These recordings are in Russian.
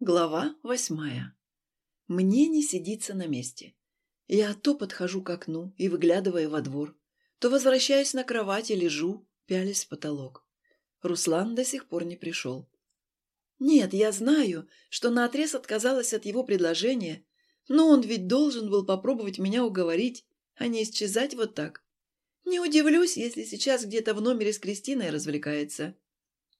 Глава восьмая. Мне не сидится на месте. Я то подхожу к окну и выглядывая во двор, то возвращаюсь на кровать и лежу, пялясь в потолок. Руслан до сих пор не пришел. Нет, я знаю, что наотрез отказалась от его предложения, но он ведь должен был попробовать меня уговорить, а не исчезать вот так. Не удивлюсь, если сейчас где-то в номере с Кристиной развлекается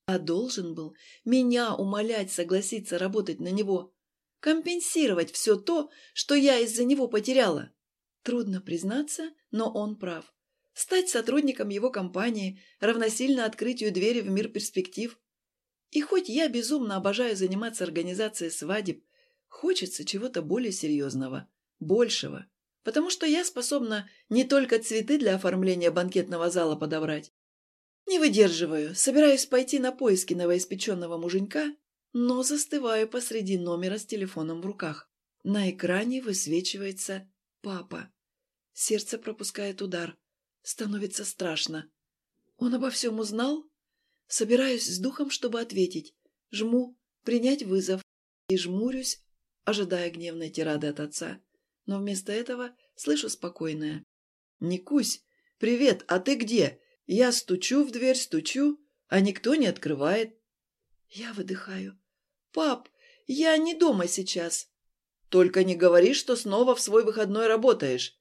а должен был меня умолять согласиться работать на него, компенсировать все то, что я из-за него потеряла. Трудно признаться, но он прав. Стать сотрудником его компании равносильно открытию двери в мир перспектив. И хоть я безумно обожаю заниматься организацией свадеб, хочется чего-то более серьезного, большего, потому что я способна не только цветы для оформления банкетного зала подобрать, не выдерживаю, собираюсь пойти на поиски новоиспеченного муженька, но застываю посреди номера с телефоном в руках. На экране высвечивается «папа». Сердце пропускает удар. Становится страшно. Он обо всем узнал? Собираюсь с духом, чтобы ответить. Жму «принять вызов» и жмурюсь, ожидая гневной тирады от отца. Но вместо этого слышу спокойное. «Никусь, привет, а ты где? Я стучу в дверь, стучу, а никто не открывает. Я выдыхаю. «Пап, я не дома сейчас». «Только не говори, что снова в свой выходной работаешь».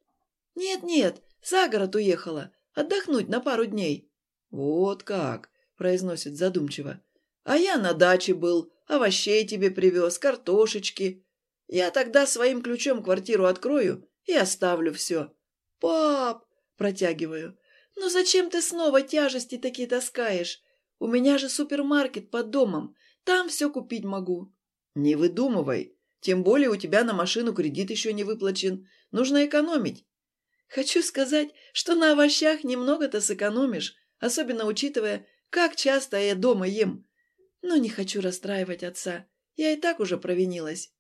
«Нет-нет, за город уехала. Отдохнуть на пару дней». «Вот как», — произносит задумчиво. «А я на даче был, овощей тебе привез, картошечки. Я тогда своим ключом квартиру открою и оставлю все». «Пап», — протягиваю, «Но зачем ты снова тяжести такие таскаешь? У меня же супермаркет под домом. Там все купить могу». «Не выдумывай. Тем более у тебя на машину кредит еще не выплачен. Нужно экономить». «Хочу сказать, что на овощах немного-то сэкономишь, особенно учитывая, как часто я дома ем. Но не хочу расстраивать отца. Я и так уже провинилась».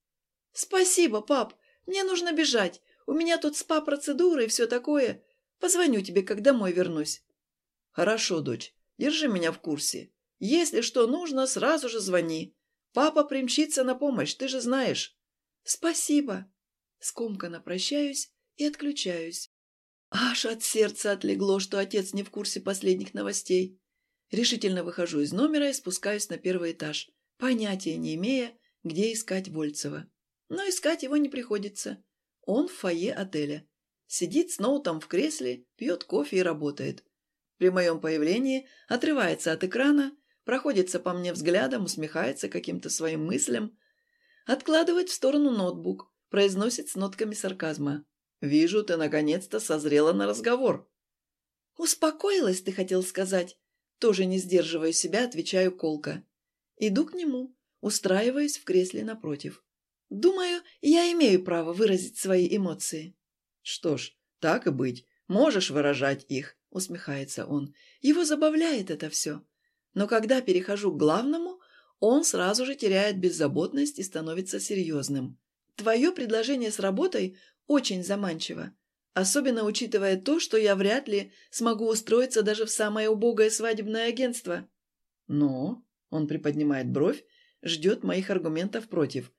«Спасибо, пап. Мне нужно бежать. У меня тут спа-процедуры и все такое. Позвоню тебе, как домой вернусь». «Хорошо, дочь. Держи меня в курсе. Если что нужно, сразу же звони. Папа примчится на помощь, ты же знаешь». «Спасибо». Скомканно прощаюсь и отключаюсь. Аж от сердца отлегло, что отец не в курсе последних новостей. Решительно выхожу из номера и спускаюсь на первый этаж, понятия не имея, где искать Вольцева. Но искать его не приходится. Он в фойе отеля. Сидит с ноутом в кресле, пьет кофе и работает. При моем появлении отрывается от экрана, проходится по мне взглядом, усмехается каким-то своим мыслям, откладывает в сторону ноутбук, произносит с нотками сарказма. «Вижу, ты наконец-то созрела на разговор». «Успокоилась, ты хотел сказать?» Тоже не сдерживая себя, отвечаю колко. Иду к нему, устраиваюсь в кресле напротив. Думаю, я имею право выразить свои эмоции. «Что ж, так и быть, можешь выражать их», — усмехается он. Его забавляет это все. Но когда перехожу к главному, он сразу же теряет беззаботность и становится серьезным. Твое предложение с работой очень заманчиво, особенно учитывая то, что я вряд ли смогу устроиться даже в самое убогое свадебное агентство. Но, он приподнимает бровь, ждет моих аргументов против.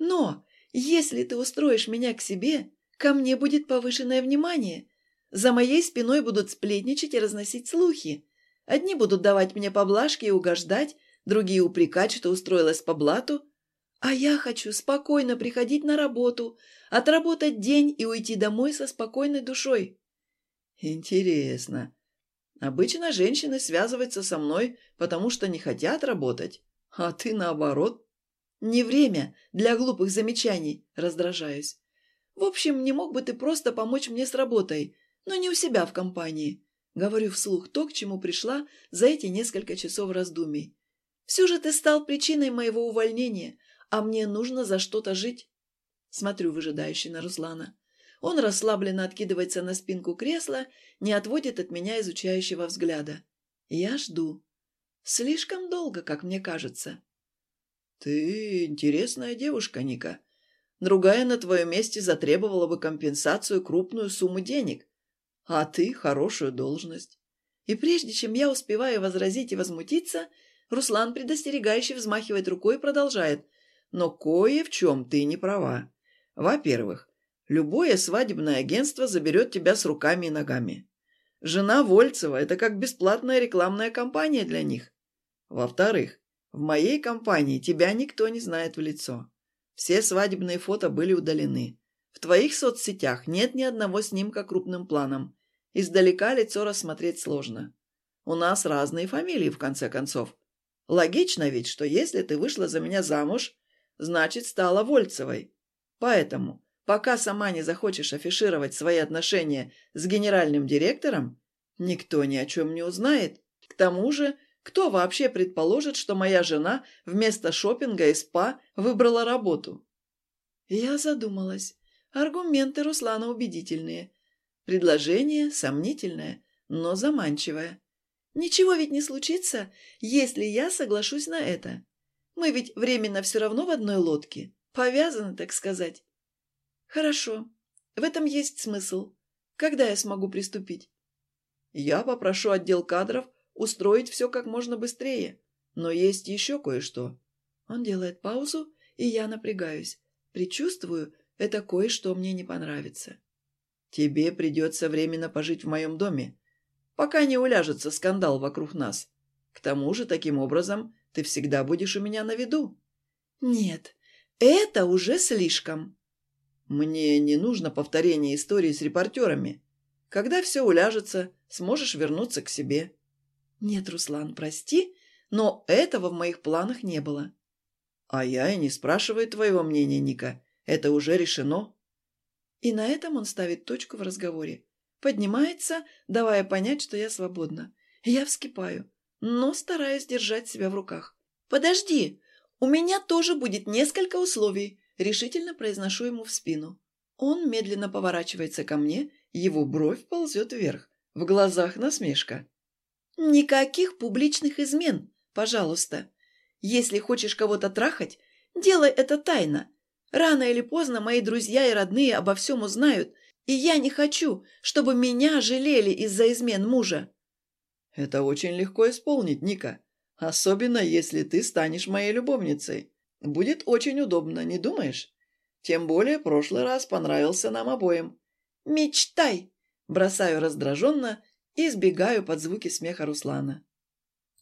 Но, если ты устроишь меня к себе, Ко мне будет повышенное внимание. За моей спиной будут сплетничать и разносить слухи. Одни будут давать мне поблажки и угождать, другие упрекать, что устроилась по блату. А я хочу спокойно приходить на работу, отработать день и уйти домой со спокойной душой. Интересно. Обычно женщины связываются со мной, потому что не хотят работать, а ты наоборот. Не время для глупых замечаний, раздражаюсь. В общем, не мог бы ты просто помочь мне с работой, но не у себя в компании. Говорю вслух то, к чему пришла за эти несколько часов раздумий. Все же ты стал причиной моего увольнения, а мне нужно за что-то жить. Смотрю выжидающе на Руслана. Он расслабленно откидывается на спинку кресла, не отводит от меня изучающего взгляда. Я жду. Слишком долго, как мне кажется. «Ты интересная девушка, Ника», Другая на твоем месте затребовала бы компенсацию крупную сумму денег. А ты – хорошую должность. И прежде чем я успеваю возразить и возмутиться, Руслан предостерегающе взмахивает рукой и продолжает. но кое в чем ты не права. Во-первых, любое свадебное агентство заберет тебя с руками и ногами. Жена Вольцева – это как бесплатная рекламная кампания для них. Во-вторых, в моей компании тебя никто не знает в лицо. Все свадебные фото были удалены. В твоих соцсетях нет ни одного снимка крупным планом. Издалека лицо рассмотреть сложно. У нас разные фамилии, в конце концов. Логично ведь, что если ты вышла за меня замуж, значит, стала Вольцевой. Поэтому, пока сама не захочешь афишировать свои отношения с генеральным директором, никто ни о чем не узнает. К тому же, кто вообще предположит, что моя жена вместо шопинга и спа выбрала работу? Я задумалась. Аргументы Руслана убедительные. Предложение сомнительное, но заманчивое. Ничего ведь не случится, если я соглашусь на это. Мы ведь временно все равно в одной лодке. Повязаны, так сказать. Хорошо. В этом есть смысл. Когда я смогу приступить? Я попрошу отдел кадров устроить все как можно быстрее. Но есть еще кое-что. Он делает паузу, и я напрягаюсь. Причувствую, это кое-что мне не понравится. Тебе придется временно пожить в моем доме, пока не уляжется скандал вокруг нас. К тому же, таким образом, ты всегда будешь у меня на виду. Нет, это уже слишком. Мне не нужно повторение истории с репортерами. Когда все уляжется, сможешь вернуться к себе. Нет, Руслан, прости, но этого в моих планах не было. А я и не спрашиваю твоего мнения, Ника. Это уже решено. И на этом он ставит точку в разговоре. Поднимается, давая понять, что я свободна. Я вскипаю, но стараюсь держать себя в руках. «Подожди, у меня тоже будет несколько условий», — решительно произношу ему в спину. Он медленно поворачивается ко мне, его бровь ползет вверх. В глазах насмешка. «Никаких публичных измен, пожалуйста. Если хочешь кого-то трахать, делай это тайно. Рано или поздно мои друзья и родные обо всем узнают, и я не хочу, чтобы меня жалели из-за измен мужа». «Это очень легко исполнить, Ника. Особенно, если ты станешь моей любовницей. Будет очень удобно, не думаешь? Тем более прошлый раз понравился нам обоим». «Мечтай!» – бросаю раздраженно и сбегаю под звуки смеха Руслана.